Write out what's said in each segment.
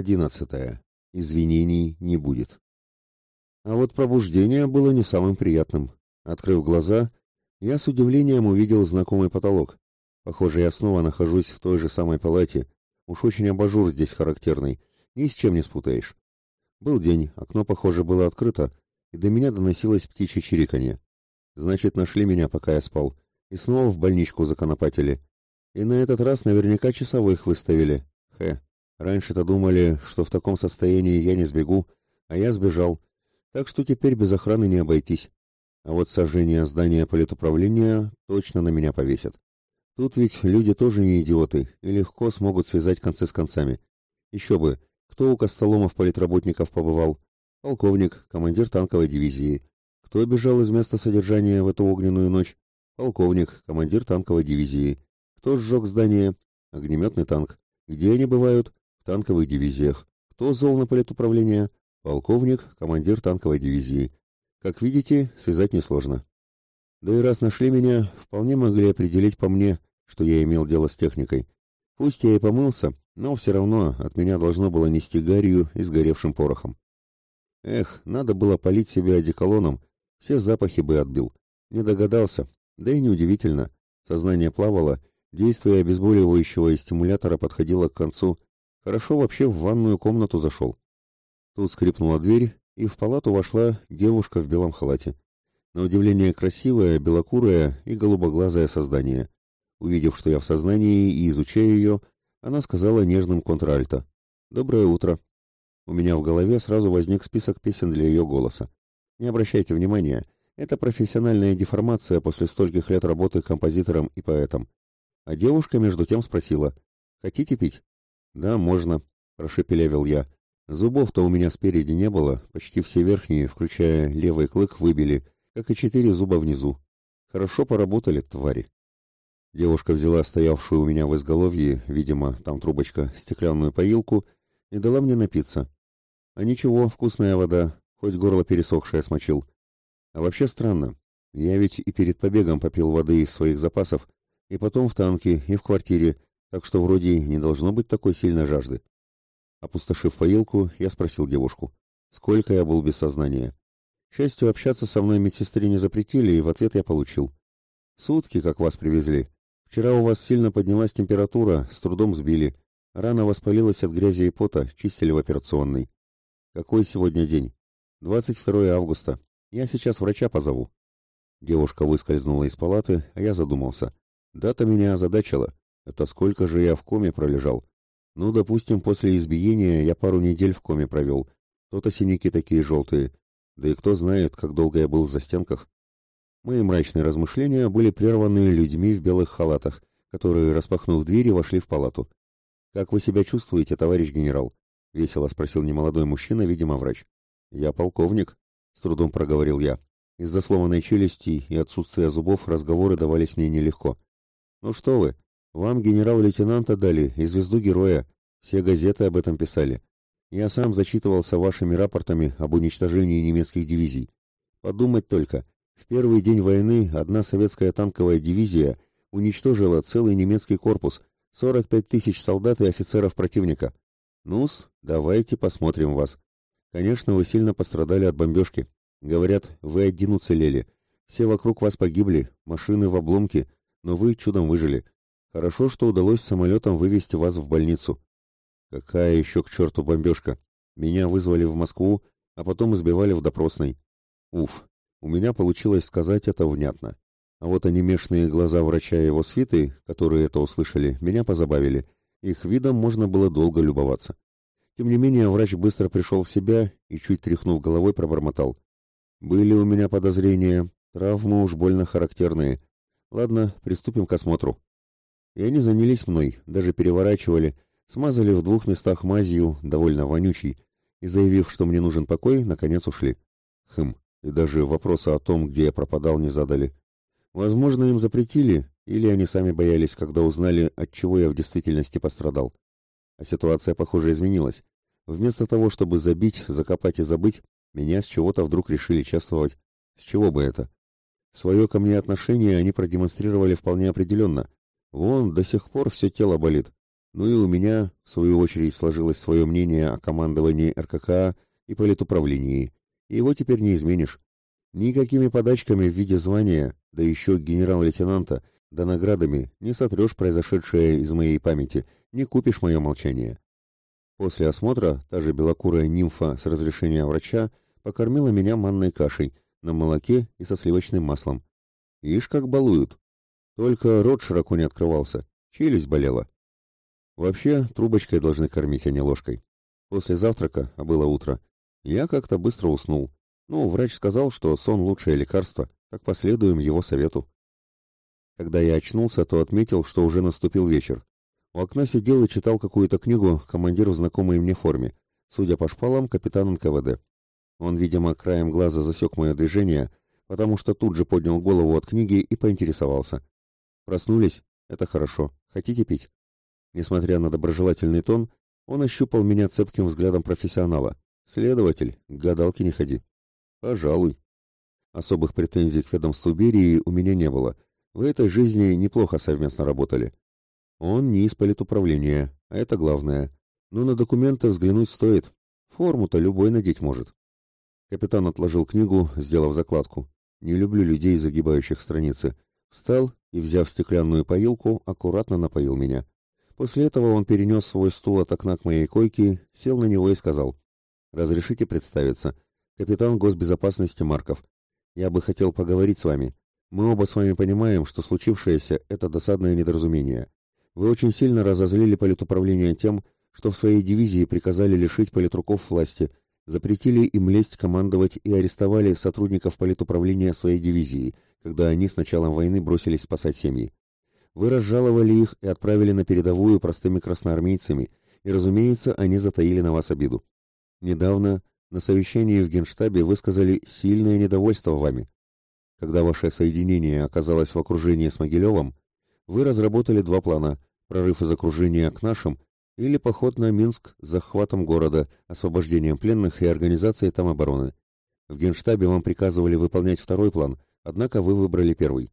Одиннадцатое. Извинений не будет. А вот пробуждение было не самым приятным. Открыв глаза, я с удивлением увидел знакомый потолок. Похоже, я снова нахожусь в той же самой палате. Уж очень абажур здесь характерный, ни с чем не спутаешь. Был день, окно, похоже, было открыто, и до меня доносилось птичье чириканье. Значит, нашли меня, пока я спал, и снова в больничку законопатили. И на этот раз наверняка часовых выставили. Хе. Раньше-то думали, что в таком состоянии я не сбегу, а я сбежал. Так что теперь без охраны не обойтись. А вот сожжение здания политуправления точно на меня повесят. Тут ведь люди тоже не идиоты и легко смогут связать концы с концами. Еще бы, кто у Костоломов политработников побывал? Полковник, командир танковой дивизии. Кто бежал из места содержания в эту огненную ночь? Полковник, командир танковой дивизии. Кто сжег здание? Огнеметный танк. Где они бывают? Танковых дивизиях. Кто зол на политуправление? Полковник, командир танковой дивизии. Как видите, связать несложно. Да и раз нашли меня, вполне могли определить по мне, что я имел дело с техникой. Пусть я и помылся, но все равно от меня должно было нести гарью и сгоревшим порохом. Эх, надо было полить себя одеколоном, все запахи бы отбил. Не догадался, да и неудивительно. Сознание плавало, действие обезболивающего и стимулятора подходило к концу, Хорошо вообще в ванную комнату зашел. Тут скрипнула дверь, и в палату вошла девушка в белом халате. На удивление красивое, белокурое и голубоглазое создание. Увидев, что я в сознании и изучая ее, она сказала нежным контральто. «Доброе утро». У меня в голове сразу возник список песен для ее голоса. Не обращайте внимания, это профессиональная деформация после стольких лет работы композитором и поэтом. А девушка между тем спросила, «Хотите пить?» «Да, можно», — прошепелявил я. «Зубов-то у меня спереди не было, почти все верхние, включая левый клык, выбили, как и четыре зуба внизу. Хорошо поработали, твари». Девушка взяла стоявшую у меня в изголовье, видимо, там трубочка, стеклянную поилку и дала мне напиться. А ничего, вкусная вода, хоть горло пересохшее смочил. А вообще странно. Я ведь и перед побегом попил воды из своих запасов, и потом в танке, и в квартире, так что вроде не должно быть такой сильной жажды. Опустошив поилку, я спросил девушку, сколько я был без сознания. К счастью, общаться со мной медсестре не запретили, и в ответ я получил. Сутки, как вас привезли. Вчера у вас сильно поднялась температура, с трудом сбили. Рана воспалилась от грязи и пота, чистили в операционной. Какой сегодня день? 22 августа. Я сейчас врача позову. Девушка выскользнула из палаты, а я задумался. Дата меня озадачила. Это сколько же я в коме пролежал? Ну, допустим, после избиения я пару недель в коме провел. То-то синяки такие желтые. Да и кто знает, как долго я был в застенках. Мои мрачные размышления были прерваны людьми в белых халатах, которые, распахнув двери, вошли в палату. «Как вы себя чувствуете, товарищ генерал?» — весело спросил немолодой мужчина, видимо, врач. «Я полковник», — с трудом проговорил я. Из-за сломанной челюсти и отсутствия зубов разговоры давались мне нелегко. «Ну что вы, вам генерал-лейтенанта дали и звезду героя. Все газеты об этом писали. Я сам зачитывался вашими рапортами об уничтожении немецких дивизий. Подумать только, в первый день войны одна советская танковая дивизия уничтожила целый немецкий корпус, 45 тысяч солдат и офицеров противника. Ну-с, давайте посмотрим вас. Конечно, вы сильно пострадали от бомбежки. Говорят, вы один уцелели. Все вокруг вас погибли, машины в обломке, но вы чудом выжили. Хорошо, что удалось самолетом вывести вас в больницу. Какая еще к черту бомбежка? Меня вызвали в Москву, а потом избивали в допросной. Уф, у меня получилось сказать это внятно. А вот анимешные глаза врача и его свиты, которые это услышали, меня позабавили. Их видом можно было долго любоваться. Тем не менее, врач быстро пришел в себя и, чуть тряхнув головой, пробормотал. «Были у меня подозрения. Травмы уж больно характерные. Ладно, приступим к осмотру» и они занялись мной, даже переворачивали, смазали в двух местах мазью, довольно вонючей, и, заявив, что мне нужен покой, наконец ушли. Хм, и даже вопроса о том, где я пропадал, не задали. Возможно, им запретили, или они сами боялись, когда узнали, от чего я в действительности пострадал. А ситуация, похоже, изменилась. Вместо того, чтобы забить, закопать и забыть, меня с чего-то вдруг решили чествовать. С чего бы это? Свое ко мне отношение они продемонстрировали вполне определенно, Вон до сих пор все тело болит. Ну и у меня, в свою очередь, сложилось свое мнение о командовании РКК и политуправлении. И его теперь не изменишь. Никакими подачками в виде звания, да еще генерал-лейтенанта, да наградами не сотрешь произошедшее из моей памяти, не купишь мое молчание. После осмотра та же белокурая нимфа с разрешения врача покормила меня манной кашей на молоке и со сливочным маслом. Ишь, как балуют. Только рот широко не открывался, челюсть болела. Вообще, трубочкой должны кормить, а не ложкой. После завтрака, а было утро, я как-то быстро уснул. Ну, врач сказал, что сон лучшее лекарство, так последуем его совету. Когда я очнулся, то отметил, что уже наступил вечер. У окна сидел и читал какую-то книгу командир в знакомой мне форме, судя по шпалам, капитан НКВД. Он, видимо, краем глаза засек мое движение, потому что тут же поднял голову от книги и поинтересовался. «Проснулись? Это хорошо. Хотите пить?» Несмотря на доброжелательный тон, он ощупал меня цепким взглядом профессионала. «Следователь, к гадалке не ходи». «Пожалуй». Особых претензий к ведомству Берии у меня не было. В этой жизни неплохо совместно работали. Он не из политуправления, а это главное. Но на документы взглянуть стоит. Форму-то любой надеть может. Капитан отложил книгу, сделав закладку. Не люблю людей, загибающих страницы. Встал и, взяв стеклянную поилку, аккуратно напоил меня. После этого он перенес свой стул от окна к моей койке, сел на него и сказал. «Разрешите представиться. Капитан госбезопасности Марков. Я бы хотел поговорить с вами. Мы оба с вами понимаем, что случившееся – это досадное недоразумение. Вы очень сильно разозлили политуправление тем, что в своей дивизии приказали лишить политруков власти, запретили им лезть командовать и арестовали сотрудников политуправления своей дивизии, когда они с началом войны бросились спасать семьи. Вы разжаловали их и отправили на передовую простыми красноармейцами, и, разумеется, они затаили на вас обиду. Недавно на совещании в Генштабе высказали сильное недовольство вами. Когда ваше соединение оказалось в окружении с Могилевым, вы разработали два плана – прорыв из окружения к нашим или поход на Минск с захватом города, освобождением пленных и организацией там обороны. В Генштабе вам приказывали выполнять второй план, однако вы выбрали первый.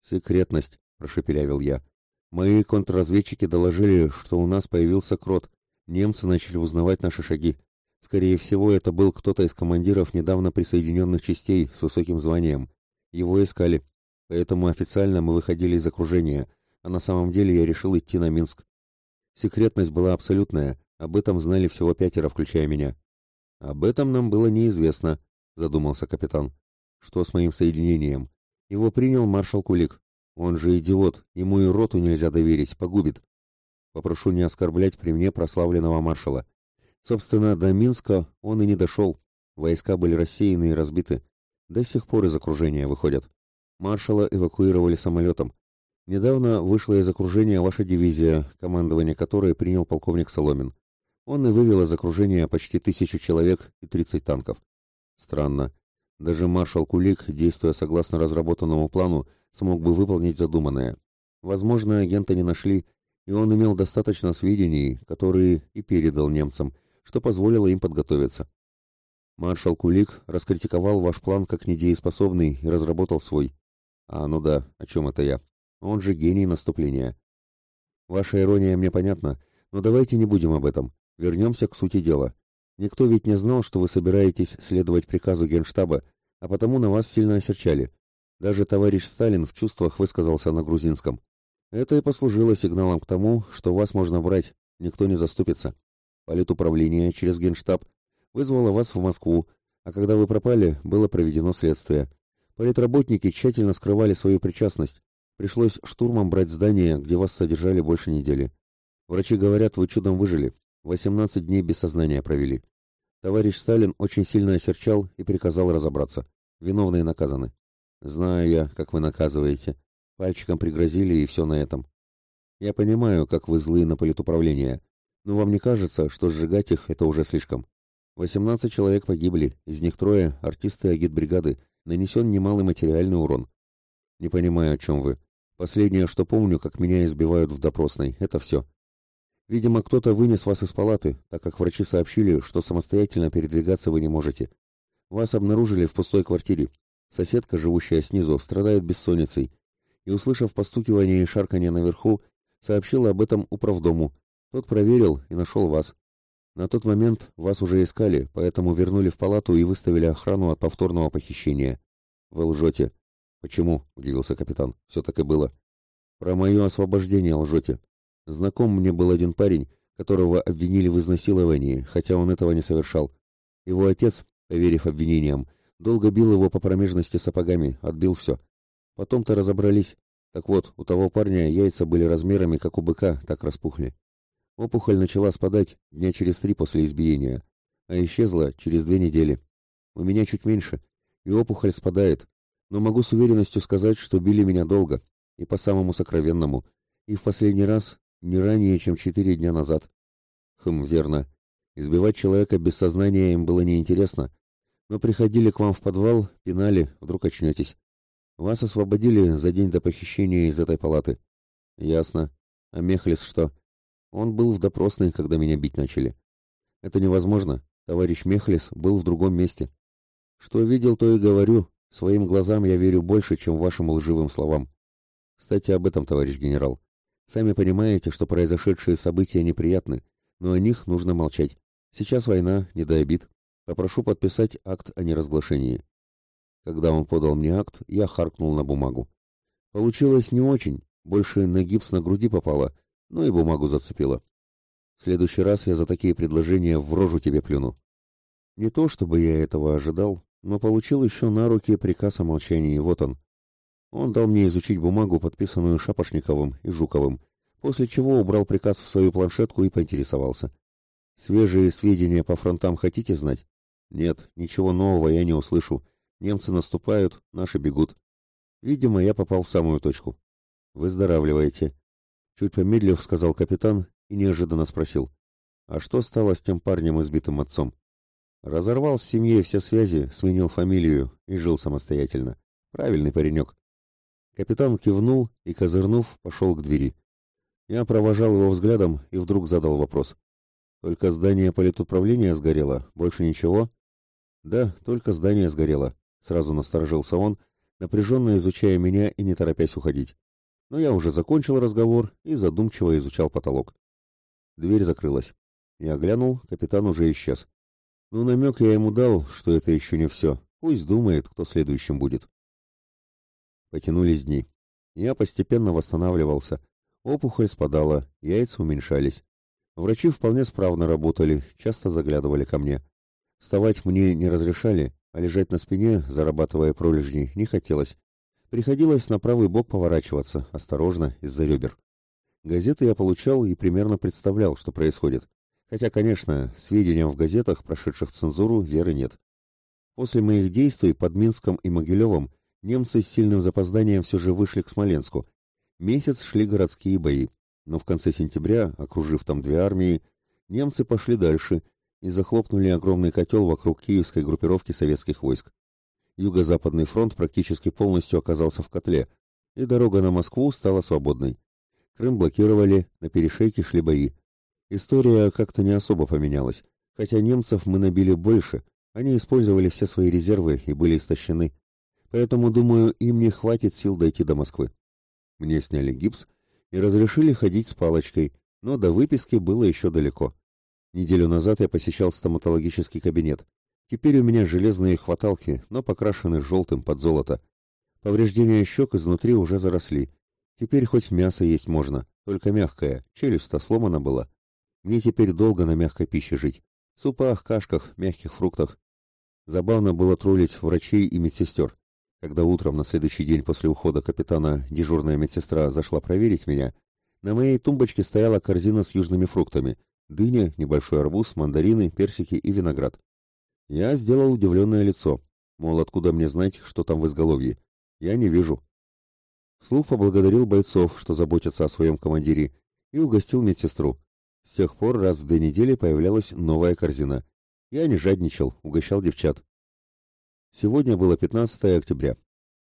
«Секретность», – прошепелявил я. «Мои контрразведчики доложили, что у нас появился крот. Немцы начали узнавать наши шаги. Скорее всего, это был кто-то из командиров недавно присоединенных частей с высоким званием. Его искали. Поэтому официально мы выходили из окружения, а на самом деле я решил идти на Минск. Секретность была абсолютная, об этом знали всего пятеро, включая меня. Об этом нам было неизвестно, задумался капитан. Что с моим соединением? Его принял маршал Кулик. Он же идиот, ему и роту нельзя доверить, погубит. Попрошу не оскорблять при мне прославленного маршала. Собственно, до Минска он и не дошел. Войска были рассеяны и разбиты. До сих пор из окружения выходят. Маршала эвакуировали самолетом. Недавно вышла из окружения ваша дивизия, командование которой принял полковник Соломин. Он и вывел из окружения почти тысячу человек и 30 танков. Странно. Даже маршал Кулик, действуя согласно разработанному плану, смог бы выполнить задуманное. Возможно, агента не нашли, и он имел достаточно сведений, которые и передал немцам, что позволило им подготовиться. Маршал Кулик раскритиковал ваш план как недееспособный и разработал свой. А, ну да, о чем это я? Он же гений наступления. Ваша ирония мне понятна, но давайте не будем об этом. Вернемся к сути дела. Никто ведь не знал, что вы собираетесь следовать приказу Генштаба, а потому на вас сильно осерчали. Даже товарищ Сталин в чувствах высказался на грузинском. Это и послужило сигналом к тому, что вас можно брать, никто не заступится. Политуправление через Генштаб вызвало вас в Москву, а когда вы пропали, было проведено следствие. Политработники тщательно скрывали свою причастность, Пришлось штурмом брать здание, где вас содержали больше недели. Врачи говорят, вы чудом выжили. 18 дней без сознания провели. Товарищ Сталин очень сильно осерчал и приказал разобраться. Виновные наказаны. Знаю я, как вы наказываете. Пальчиком пригрозили, и все на этом. Я понимаю, как вы злые на политуправление, но вам не кажется, что сжигать их — это уже слишком? 18 человек погибли, из них трое — артисты агитбригады, нанесен немалый материальный урон. Не понимаю, о чем вы. Последнее, что помню, как меня избивают в допросной. Это все. Видимо, кто-то вынес вас из палаты, так как врачи сообщили, что самостоятельно передвигаться вы не можете. Вас обнаружили в пустой квартире. Соседка, живущая снизу, страдает бессонницей. И, услышав постукивание и шарканье наверху, сообщила об этом управдому, Тот проверил и нашел вас. На тот момент вас уже искали, поэтому вернули в палату и выставили охрану от повторного похищения. Вы лжете. Почему? Удивился капитан. Все так и было. Про мое освобождение лжете. Знаком мне был один парень, которого обвинили в изнасиловании, хотя он этого не совершал. Его отец, поверив обвинениям, долго бил его по промежности сапогами, отбил все. Потом-то разобрались. Так вот, у того парня яйца были размерами, как у быка, так распухли. Опухоль начала спадать дня через три после избиения, а исчезла через две недели. У меня чуть меньше, и опухоль спадает, но могу с уверенностью сказать, что били меня долго, и по самому сокровенному, и в последний раз не ранее, чем четыре дня назад. Хм, верно. Избивать человека без сознания им было неинтересно, но приходили к вам в подвал, пинали, вдруг очнетесь. Вас освободили за день до похищения из этой палаты. Ясно. А Мехлис что? Он был в допросной, когда меня бить начали. Это невозможно. Товарищ Мехлис был в другом месте. Что видел, то и говорю. Своим глазам я верю больше, чем вашим лживым словам. Кстати, об этом, товарищ генерал. Сами понимаете, что произошедшие события неприятны, но о них нужно молчать. Сейчас война, не до обид. Попрошу подписать акт о неразглашении. Когда он подал мне акт, я харкнул на бумагу. Получилось не очень, больше на гипс на груди попало, ну и бумагу зацепила. В следующий раз я за такие предложения в рожу тебе плюну. Не то, чтобы я этого ожидал, но получил еще на руки приказ о молчании, вот он. Он дал мне изучить бумагу, подписанную Шапошниковым и Жуковым, после чего убрал приказ в свою планшетку и поинтересовался. «Свежие сведения по фронтам хотите знать?» «Нет, ничего нового я не услышу. Немцы наступают, наши бегут. Видимо, я попал в самую точку. Выздоравливаете. Чуть помедлив, сказал капитан и неожиданно спросил. А что стало с тем парнем, избитым отцом? Разорвал с семьей все связи, сменил фамилию и жил самостоятельно. Правильный паренек. Капитан кивнул и, козырнув, пошел к двери. Я провожал его взглядом и вдруг задал вопрос. «Только здание политуправления сгорело, больше ничего?» «Да, только здание сгорело», — сразу насторожился он, напряженно изучая меня и не торопясь уходить но я уже закончил разговор и задумчиво изучал потолок. Дверь закрылась. Я глянул, капитан уже исчез. Ну, намек я ему дал, что это еще не все. Пусть думает, кто следующим будет. Потянулись дни. Я постепенно восстанавливался. Опухоль спадала, яйца уменьшались. Врачи вполне справно работали, часто заглядывали ко мне. Вставать мне не разрешали, а лежать на спине, зарабатывая пролежни, не хотелось. Приходилось на правый бок поворачиваться, осторожно, из-за ребер. Газеты я получал и примерно представлял, что происходит. Хотя, конечно, сведениям в газетах, прошедших цензуру, веры нет. После моих действий под Минском и Могилевым немцы с сильным запозданием все же вышли к Смоленску. Месяц шли городские бои, но в конце сентября, окружив там две армии, немцы пошли дальше и захлопнули огромный котел вокруг киевской группировки советских войск. Юго-Западный фронт практически полностью оказался в котле, и дорога на Москву стала свободной. Крым блокировали, на перешейке шли бои. История как-то не особо поменялась, хотя немцев мы набили больше, они использовали все свои резервы и были истощены. Поэтому, думаю, им не хватит сил дойти до Москвы. Мне сняли гипс и разрешили ходить с палочкой, но до выписки было еще далеко. Неделю назад я посещал стоматологический кабинет. Теперь у меня железные хваталки, но покрашены желтым под золото. Повреждения щек изнутри уже заросли. Теперь хоть мясо есть можно, только мягкое, челюсть-то сломана была. Мне теперь долго на мягкой пище жить. Супах, кашках, мягких фруктах. Забавно было троллить врачей и медсестер. Когда утром на следующий день после ухода капитана дежурная медсестра зашла проверить меня, на моей тумбочке стояла корзина с южными фруктами. Дыня, небольшой арбуз, мандарины, персики и виноград. Я сделал удивленное лицо, мол, откуда мне знать, что там в изголовье. Я не вижу. Слух поблагодарил бойцов, что заботятся о своем командире, и угостил медсестру. С тех пор раз в две недели появлялась новая корзина. Я не жадничал, угощал девчат. Сегодня было 15 октября.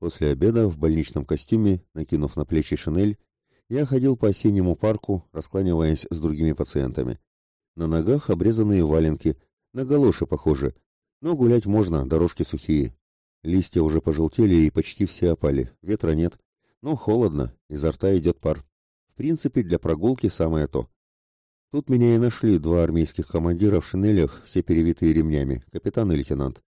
После обеда в больничном костюме, накинув на плечи шинель, я ходил по осеннему парку, раскланиваясь с другими пациентами. На ногах обрезанные валенки, на галоши похожи, но гулять можно, дорожки сухие. Листья уже пожелтели и почти все опали, ветра нет. Но холодно, изо рта идет пар. В принципе, для прогулки самое то. Тут меня и нашли два армейских командира в шинелях, все перевитые ремнями, капитан и лейтенант.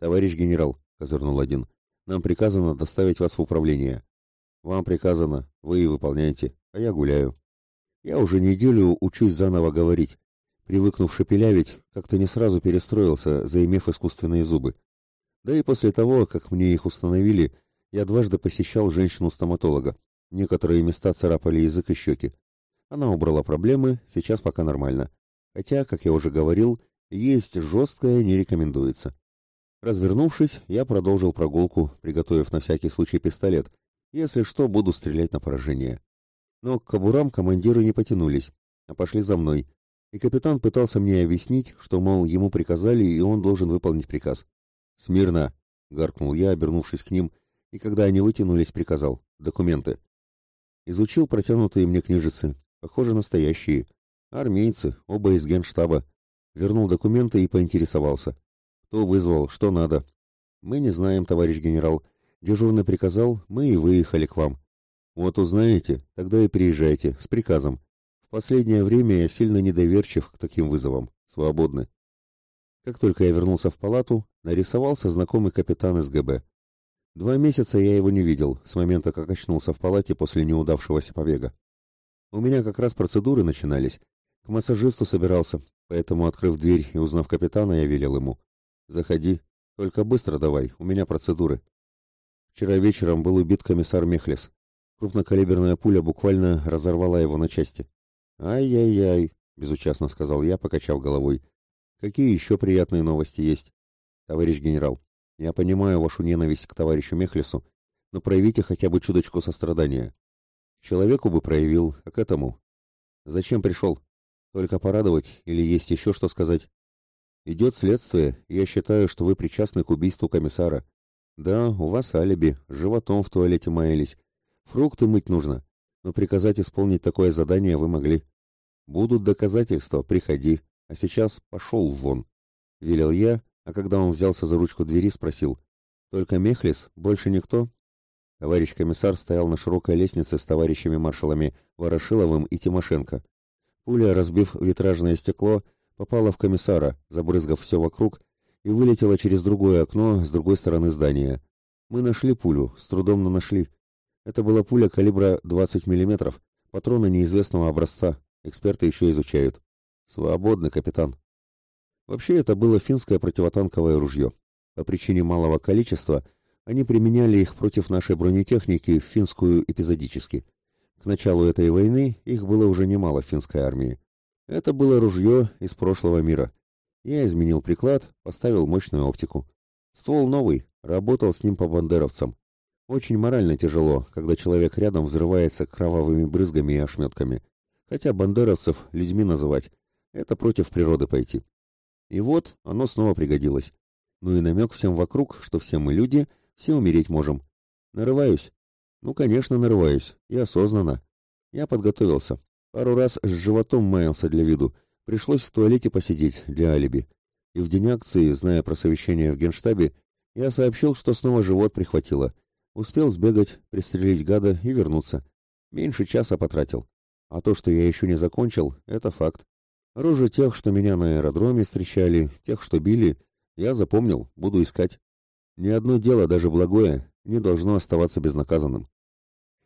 «Товарищ генерал», — козырнул один, — «нам приказано доставить вас в управление». «Вам приказано, вы и выполняете, а я гуляю». Я уже неделю учусь заново говорить. Привыкнув шепелявить, как-то не сразу перестроился, заимев искусственные зубы. Да и после того, как мне их установили, я дважды посещал женщину-стоматолога. Некоторые места царапали язык и щеки. Она убрала проблемы, сейчас пока нормально. Хотя, как я уже говорил, есть жесткое не рекомендуется. Развернувшись, я продолжил прогулку, приготовив на всякий случай пистолет. Если что, буду стрелять на поражение. Но к кобурам командиры не потянулись, а пошли за мной. И капитан пытался мне объяснить, что, мол, ему приказали, и он должен выполнить приказ. «Смирно!» — гаркнул я, обернувшись к ним, и когда они вытянулись, приказал. «Документы». Изучил протянутые мне книжицы. Похоже, настоящие. Армейцы, оба из генштаба. Вернул документы и поинтересовался. Кто вызвал, что надо? Мы не знаем, товарищ генерал. Дежурный приказал, мы и выехали к вам. Вот узнаете, тогда и приезжайте, с приказом. В последнее время я сильно недоверчив к таким вызовам. Свободны. Как только я вернулся в палату, нарисовался знакомый капитан СГБ. Два месяца я его не видел, с момента, как очнулся в палате после неудавшегося побега. У меня как раз процедуры начинались. К массажисту собирался, поэтому, открыв дверь и узнав капитана, я велел ему. «Заходи, только быстро давай, у меня процедуры». Вчера вечером был убит комиссар Мехлес. Крупнокалиберная пуля буквально разорвала его на части. «Ай-яй-яй», — безучастно сказал я, покачав головой. «Какие еще приятные новости есть?» «Товарищ генерал, я понимаю вашу ненависть к товарищу Мехлесу, но проявите хотя бы чуточку сострадания. Человеку бы проявил, а к этому... Зачем пришел? Только порадовать или есть еще что сказать? Идет следствие, и я считаю, что вы причастны к убийству комиссара. Да, у вас алиби, животом в туалете маялись. Фрукты мыть нужно, но приказать исполнить такое задание вы могли. Будут доказательства, приходи, а сейчас пошел вон. Велел я, а когда он взялся за ручку двери, спросил. «Только Мехлис? Больше никто?» Товарищ комиссар стоял на широкой лестнице с товарищами маршалами Ворошиловым и Тимошенко. Пуля, разбив витражное стекло, попала в комиссара, забрызгав все вокруг, и вылетела через другое окно с другой стороны здания. Мы нашли пулю, с трудом, но нашли. Это была пуля калибра 20 мм, патроны неизвестного образца. Эксперты еще изучают. Свободный капитан. Вообще это было финское противотанковое ружье. По причине малого количества они применяли их против нашей бронетехники финскую эпизодически. К началу этой войны их было уже немало в финской армии. Это было ружье из прошлого мира. Я изменил приклад, поставил мощную оптику. Ствол новый, работал с ним по бандеровцам. Очень морально тяжело, когда человек рядом взрывается кровавыми брызгами и ошметками. Хотя бандеровцев людьми называть — это против природы пойти. И вот оно снова пригодилось. Ну и намек всем вокруг, что все мы люди, все умереть можем. Нарываюсь? Ну, конечно, нарываюсь. И осознанно. Я подготовился. Пару раз с животом маялся для виду. Пришлось в туалете посидеть для алиби. И в день акции, зная про совещание в генштабе, я сообщил, что снова живот прихватило. Успел сбегать, пристрелить гада и вернуться. Меньше часа потратил. А то, что я еще не закончил, это факт. Рожи тех, что меня на аэродроме встречали, тех, что били, я запомнил, буду искать. Ни одно дело, даже благое, не должно оставаться безнаказанным.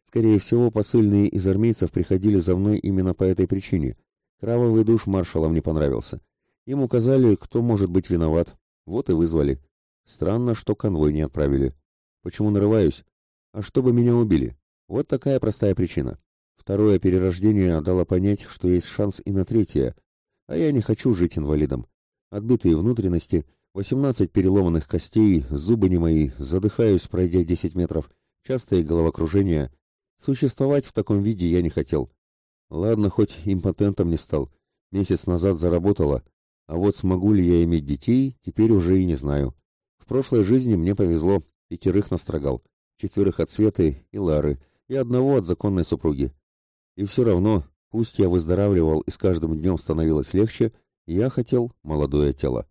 Скорее всего, посыльные из армейцев приходили за мной именно по этой причине. Кровавый душ маршалам не понравился. Им указали, кто может быть виноват. Вот и вызвали. Странно, что конвой не отправили. Почему нарываюсь? А чтобы меня убили. Вот такая простая причина. Второе перерождение дало понять, что есть шанс и на третье, а я не хочу жить инвалидом. Отбитые внутренности, восемнадцать переломанных костей, зубы не мои, задыхаюсь, пройдя десять метров, частые головокружения. Существовать в таком виде я не хотел. Ладно, хоть импотентом не стал. Месяц назад заработала. А вот смогу ли я иметь детей, теперь уже и не знаю. В прошлой жизни мне повезло, пятерых настрогал. Четверых от Светы и Лары, и одного от законной супруги. И все равно Пусть я выздоравливал и с каждым днем становилось легче, я хотел молодое тело.